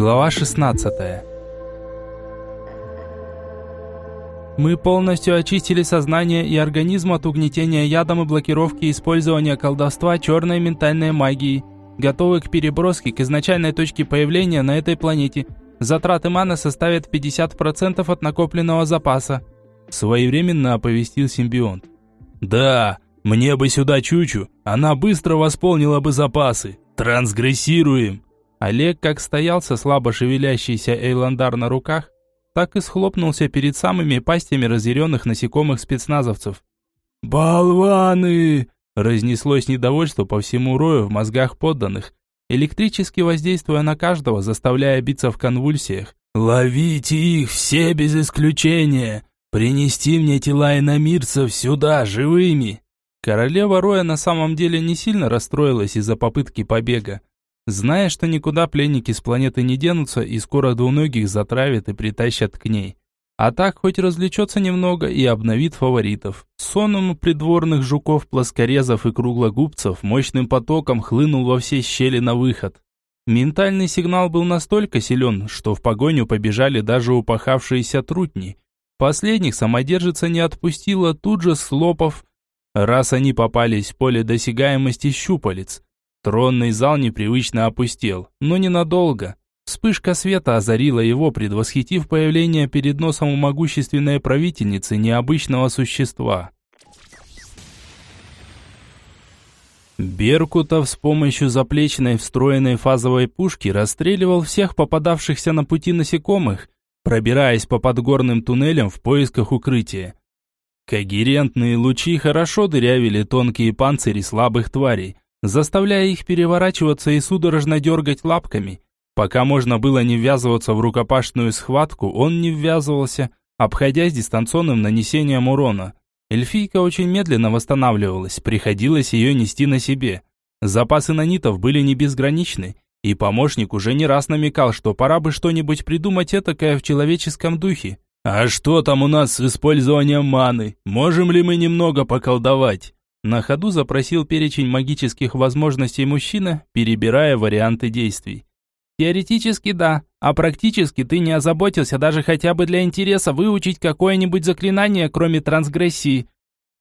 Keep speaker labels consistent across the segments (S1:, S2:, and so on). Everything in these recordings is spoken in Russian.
S1: Глава 16 Мы полностью очистили сознание и организм от угнетения ядом и блокировки использования колдовства черной ментальной магии. Готовы к переброске к изначальной точке появления на этой планете. Затраты маны составят 50% от накопленного запаса. Своевременно оповестил симбионт.
S2: «Да, мне бы сюда Чучу, она быстро восполнила бы запасы. Трансгрессируем!»
S1: Олег как стоял со слабо шевелящийся Эйландар на руках, так и схлопнулся перед самыми пастями разъяренных насекомых спецназовцев.
S2: «Болваны!»
S1: Разнеслось недовольство по всему рою в мозгах подданных, электрически воздействуя на каждого, заставляя биться в конвульсиях.
S2: «Ловите их все без исключения! Принести мне тела иномирцев сюда, живыми!»
S1: Королева Роя на самом деле не сильно расстроилась из-за попытки побега. Зная, что никуда пленники с планеты не денутся и скоро двуногих затравят и притащат к ней. А так хоть развлечется немного и обновит фаворитов. Сонным придворных жуков-плоскорезов и круглогубцев мощным потоком хлынул во все щели на выход. Ментальный сигнал был настолько силен, что в погоню побежали даже упахавшиеся трутни. Последних самодержица не отпустила, тут же слопав, раз они попались в поле досягаемости щупалец. Тронный зал непривычно опустел, но ненадолго. Вспышка света озарила его, предвосхитив появление перед носом у могущественной правительницы необычного существа. Беркутов с помощью заплечной встроенной фазовой пушки расстреливал всех попадавшихся на пути насекомых, пробираясь по подгорным туннелям в поисках укрытия. Когерентные лучи хорошо дырявили тонкие панцири слабых тварей, заставляя их переворачиваться и судорожно дергать лапками. Пока можно было не ввязываться в рукопашную схватку, он не ввязывался, обходясь дистанционным нанесением урона. Эльфийка очень медленно восстанавливалась, приходилось ее нести на себе. Запасы нанитов были не безграничны, и помощник уже не раз намекал, что пора бы что-нибудь придумать этакое в человеческом духе.
S2: «А что там у нас с использованием маны? Можем ли мы немного поколдовать?»
S1: На ходу запросил перечень магических возможностей мужчина, перебирая варианты действий. Теоретически да, а практически ты не озаботился даже хотя бы для интереса выучить какое-нибудь заклинание, кроме трансгрессии.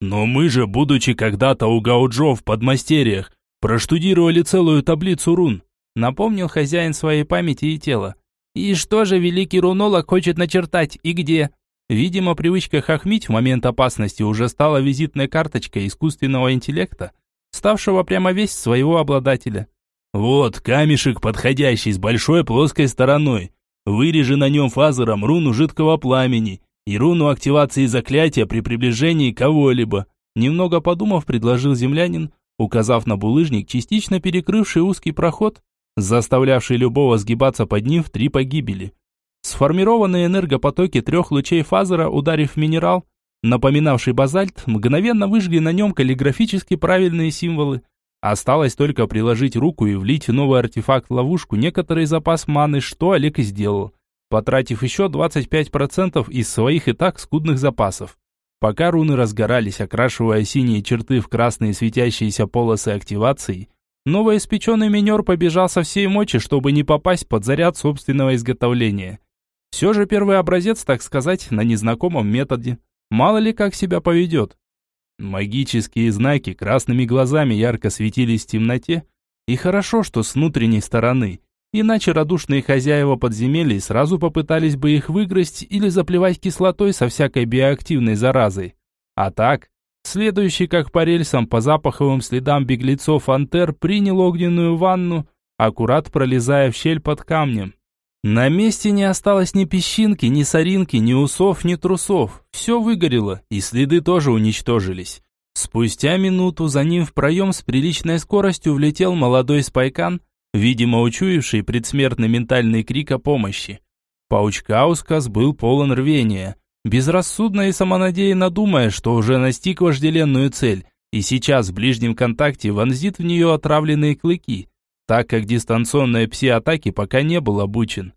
S2: Но мы же, будучи когда-то у Гауджо в подмастерьях, проштудировали целую таблицу рун,
S1: напомнил хозяин своей памяти и тела. И что же великий рунолог хочет начертать и где? Видимо, привычка хохмить в момент опасности уже стала визитной карточкой искусственного интеллекта, ставшего прямо весь своего обладателя.
S2: «Вот камешек, подходящий с большой плоской стороной. Вырежи на нем фазером руну жидкого пламени и руну активации заклятия при приближении кого-либо».
S1: Немного подумав, предложил землянин, указав на булыжник, частично перекрывший узкий проход, заставлявший любого сгибаться под ним в три погибели. Сформированные энергопотоки трех лучей фазера, ударив минерал, напоминавший базальт, мгновенно выжгли на нем каллиграфически правильные символы. Осталось только приложить руку и влить в новый артефакт-ловушку некоторый запас маны, что Олег и сделал, потратив еще 25% из своих и так скудных запасов. Пока руны разгорались, окрашивая синие черты в красные светящиеся полосы активации, новоиспеченный минер побежал со всей мочи, чтобы не попасть под заряд собственного изготовления. Все же первый образец, так сказать, на незнакомом методе. Мало ли как себя поведет. Магические знаки красными глазами ярко светились в темноте, и хорошо, что с внутренней стороны, иначе радушные хозяева подземелий сразу попытались бы их выгрызть или заплевать кислотой со всякой биоактивной заразой. А так, следующий как по рельсам по запаховым следам беглецов Антер принял огненную ванну, аккурат пролезая в щель под камнем. На месте не осталось ни песчинки, ни соринки, ни усов, ни трусов. Все выгорело, и следы тоже уничтожились. Спустя минуту за ним в проем с приличной скоростью влетел молодой спайкан, видимо, учуявший предсмертный ментальный крик о помощи. Паучкаускас был полон рвения, безрассудно и самонадеянно думая, что уже настиг вожделенную цель, и сейчас в ближнем контакте вонзит в нее отравленные клыки так как дистанционной пси-атаки пока не был обучен.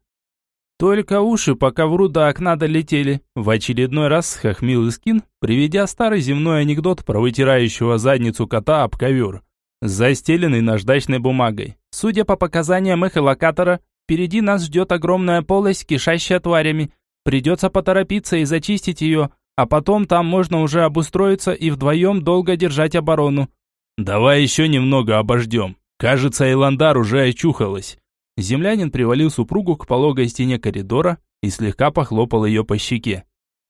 S1: Только уши по ковру до окна долетели. В очередной раз хохмил Искин, приведя старый земной анекдот про вытирающего задницу кота об ковер, застеленный наждачной бумагой. Судя по показаниям эхолокатора, Впереди нас ждет огромная полость, кишащая тварями. Придется поторопиться и зачистить ее, а потом там можно уже обустроиться и вдвоем долго держать оборону».
S2: «Давай еще немного обождем. Кажется, Эйландар уже очухалась».
S1: Землянин привалил супругу к пологой стене коридора и слегка похлопал ее по щеке.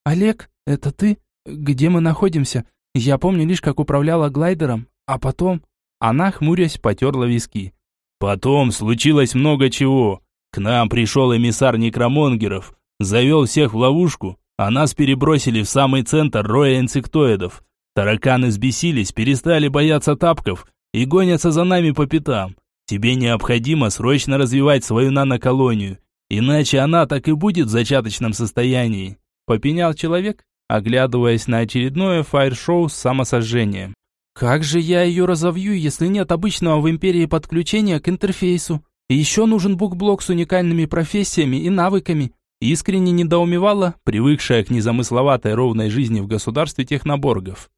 S1: «Олег, это ты? Где мы находимся? Я помню лишь, как управляла глайдером, а потом...» Она, хмурясь, потерла виски.
S2: «Потом случилось много чего. К нам пришел эмиссар некромонгеров, завел всех в ловушку, а нас перебросили в самый центр роя инсектоидов. Тараканы взбесились, перестали бояться тапков и гонятся за нами по пятам. Тебе необходимо срочно развивать свою наноколонию, иначе она так и будет в зачаточном состоянии»,
S1: попенял человек, оглядываясь на очередное фаер-шоу с самосожжением. Как же я ее разовью, если нет обычного в империи подключения к интерфейсу? Еще нужен букблок с уникальными профессиями и навыками. Искренне недоумевала, привыкшая к незамысловатой ровной жизни в государстве техноборгов.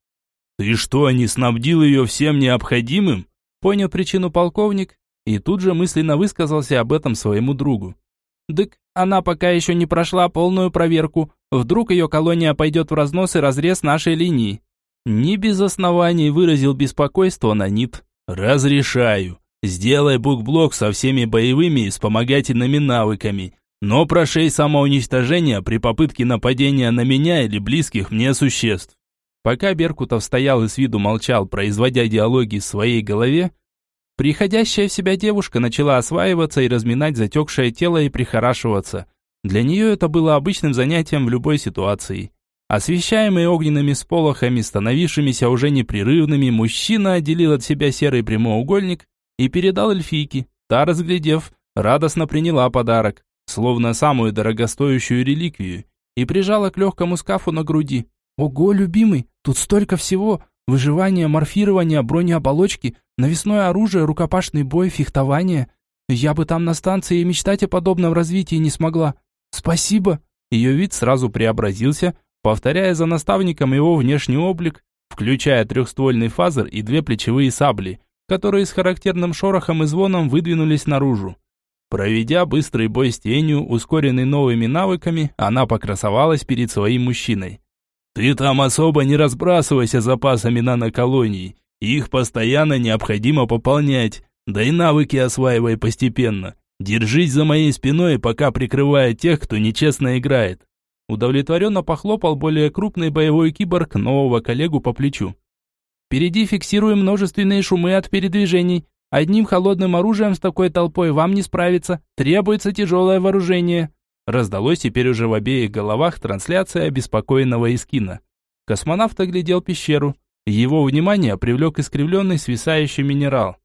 S2: «Ты что, не снабдил ее всем необходимым?»
S1: Понял причину полковник и тут же мысленно высказался об этом своему другу. «Дык, она пока еще не прошла полную проверку. Вдруг ее колония пойдет в разнос и разрез нашей линии. Не без оснований выразил беспокойство Нанит.
S2: «Разрешаю. Сделай букблок со всеми боевыми и вспомогательными навыками, но прошей самоуничтожение при попытке нападения на меня или близких мне существ».
S1: Пока Беркутов стоял и с виду молчал, производя диалоги в своей голове, приходящая в себя девушка начала осваиваться и разминать затекшее тело и прихорашиваться. Для нее это было обычным занятием в любой ситуации. Освещаемый огненными сполохами, становившимися уже непрерывными, мужчина отделил от себя серый прямоугольник и передал эльфийке. Та, разглядев, радостно приняла подарок, словно самую дорогостоящую реликвию, и прижала к легкому скафу на груди. «Ого, любимый, тут столько всего! Выживание, морфирование, бронеоболочки, навесное оружие, рукопашный бой, фехтование. Я бы там на станции и мечтать о подобном развитии не смогла. Спасибо!» Ее вид сразу преобразился, повторяя за наставником его внешний облик, включая трехствольный фазер и две плечевые сабли, которые с характерным шорохом и звоном выдвинулись наружу. Проведя быстрый бой с тенью, ускоренный новыми навыками, она покрасовалась перед своим мужчиной.
S2: «Ты там особо не разбрасывайся запасами наноколоний, их постоянно необходимо пополнять, да и навыки осваивай постепенно. Держись за моей спиной, пока прикрывая тех, кто нечестно играет.
S1: Удовлетворенно похлопал более крупный боевой киборг нового коллегу по плечу. Впереди фиксируем множественные шумы от передвижений. Одним холодным оружием с такой толпой вам не справиться. Требуется тяжелое вооружение. Раздалось теперь уже в обеих головах трансляция обеспокоенного Искина. Космонавт оглядел пещеру. Его внимание привлек искривленный свисающий минерал.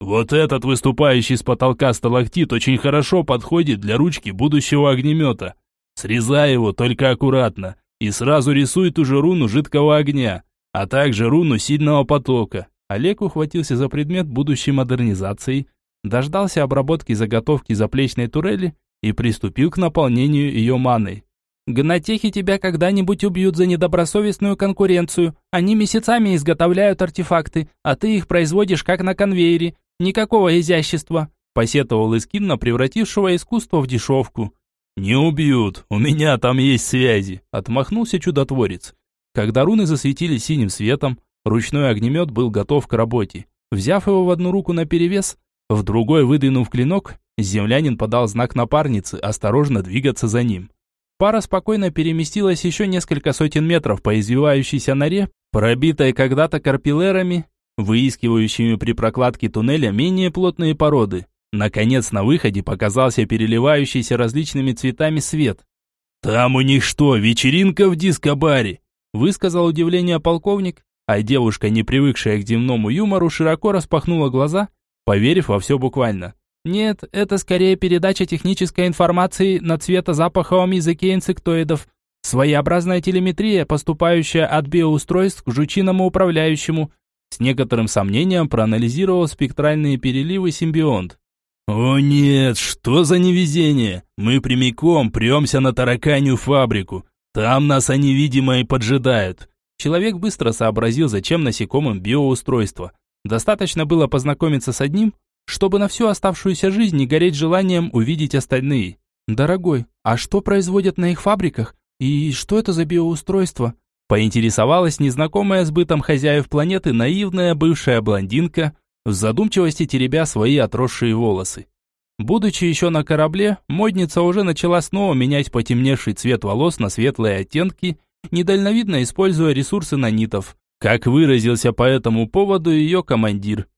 S2: Вот этот выступающий с потолка сталактит очень хорошо подходит для ручки будущего огнемета. Срезай его, только аккуратно, и сразу рисуй ту же руну жидкого огня, а также руну сильного потока.
S1: Олег ухватился за предмет будущей модернизации, дождался обработки заготовки заплечной турели и приступил к наполнению ее маной. «Гнатехи тебя когда-нибудь убьют за недобросовестную конкуренцию. Они месяцами изготовляют артефакты, а ты их производишь как на конвейере. Никакого изящества», – посетовал Искин на превратившего искусство в дешевку.
S2: «Не убьют, у меня там есть связи», – отмахнулся чудотворец.
S1: Когда руны засветились синим светом, ручной огнемет был готов к работе. Взяв его в одну руку наперевес, в другой выдвинув клинок, землянин подал знак напарнице осторожно двигаться за ним. Пара спокойно переместилась еще несколько сотен метров по извивающейся норе, пробитой когда-то карпилерами, выискивающими при прокладке туннеля менее плотные породы. Наконец на выходе показался переливающийся различными цветами свет.
S2: «Там у них что, вечеринка в дискобаре?»
S1: Высказал удивление полковник, а девушка, не привыкшая к земному юмору, широко распахнула глаза, поверив во все буквально. «Нет, это скорее передача технической информации на цветозапаховом языке инсектоидов. Своеобразная телеметрия, поступающая от биоустройств к жучиному управляющему». С некоторым сомнением проанализировал спектральные переливы симбионт.
S2: «О нет, что за невезение! Мы прямиком премся на тараканью фабрику. Там нас они, видимо, и поджидают».
S1: Человек быстро сообразил, зачем насекомым биоустройство. Достаточно было познакомиться с одним, чтобы на всю оставшуюся жизнь не гореть желанием увидеть остальные. Дорогой, а что производят на их фабриках? И что это за биоустройство? Поинтересовалась незнакомая с бытом хозяев планеты наивная бывшая блондинка, в задумчивости теребя свои отросшие волосы. Будучи еще на корабле, модница уже начала снова менять потемневший цвет волос на светлые оттенки, недальновидно используя ресурсы нанитов. Как выразился по этому поводу ее командир.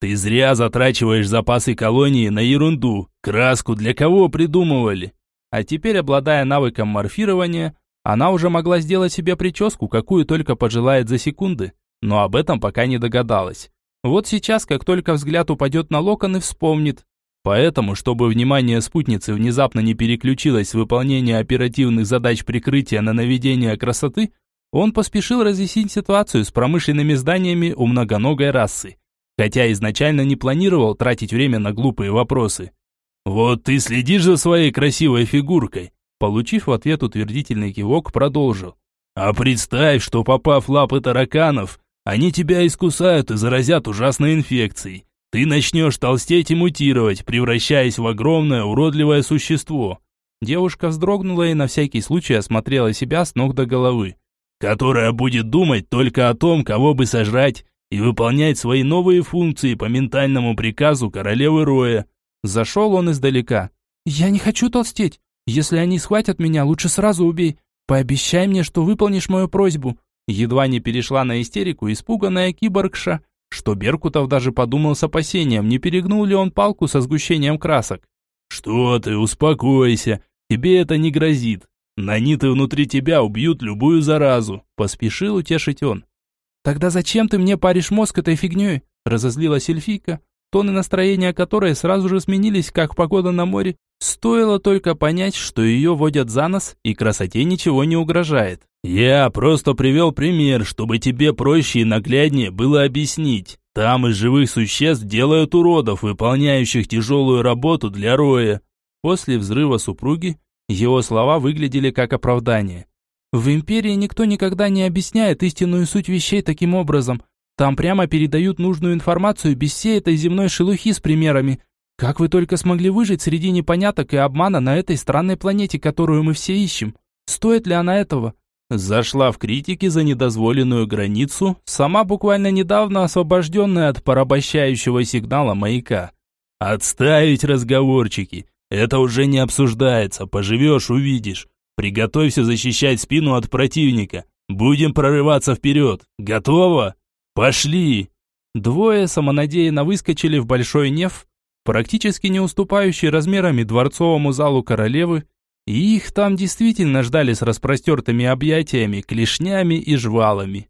S1: «Ты зря затрачиваешь запасы колонии на ерунду. Краску для кого придумывали?» А теперь, обладая навыком морфирования, она уже могла сделать себе прическу, какую только пожелает за секунды, но об этом пока не догадалась. Вот сейчас, как только взгляд упадет на локоны, вспомнит, Поэтому, чтобы внимание спутницы внезапно не переключилось с выполнения оперативных задач прикрытия на наведение красоты, он поспешил разъяснить ситуацию с промышленными зданиями у многоногой расы, хотя изначально не планировал тратить время на глупые вопросы. «Вот ты следишь за своей красивой фигуркой», получив в ответ утвердительный кивок, продолжил. «А представь, что попав в лапы тараканов, они тебя искусают и заразят ужасной инфекцией. Ты начнешь толстеть и мутировать, превращаясь в огромное уродливое существо. Девушка вздрогнула и на всякий случай осмотрела себя с ног до головы. Которая будет думать только о том, кого бы сожрать, и выполнять свои новые функции по ментальному приказу королевы Роя. Зашел он издалека. «Я не хочу толстеть. Если они схватят меня, лучше сразу убей. Пообещай мне, что выполнишь мою просьбу». Едва не перешла на истерику испуганная киборгша, что Беркутов даже подумал с опасением, не перегнул ли он палку со сгущением красок. «Что ты, успокойся, тебе это не грозит. Наниты внутри тебя убьют любую заразу», – поспешил утешить он. «Тогда зачем ты мне паришь мозг этой фигней?» – разозлилась эльфийка, тоны настроения которой сразу же сменились, как погода на море. Стоило только понять, что ее водят за нос, и красоте ничего не угрожает. «Я просто привел пример, чтобы тебе проще и нагляднее было объяснить. Там из живых существ делают уродов, выполняющих тяжелую работу для роя». После взрыва супруги его слова выглядели как оправдание. «В Империи никто никогда не объясняет истинную суть вещей таким образом. Там прямо передают нужную информацию без всей этой земной шелухи с примерами. Как вы только смогли выжить среди непоняток и обмана на этой странной планете, которую мы все ищем? Стоит ли она этого? Зашла в критики за недозволенную границу, сама буквально недавно освобожденная от порабощающего сигнала маяка. «Отставить разговорчики! Это уже не обсуждается, поживешь – увидишь. Приготовься защищать спину от противника. Будем прорываться вперед. Готово? Пошли!» Двое самонадеянно выскочили в большой неф, практически не уступающий размерами дворцовому залу королевы, и их там действительно ждали с распростертыми объятиями, клешнями и жвалами.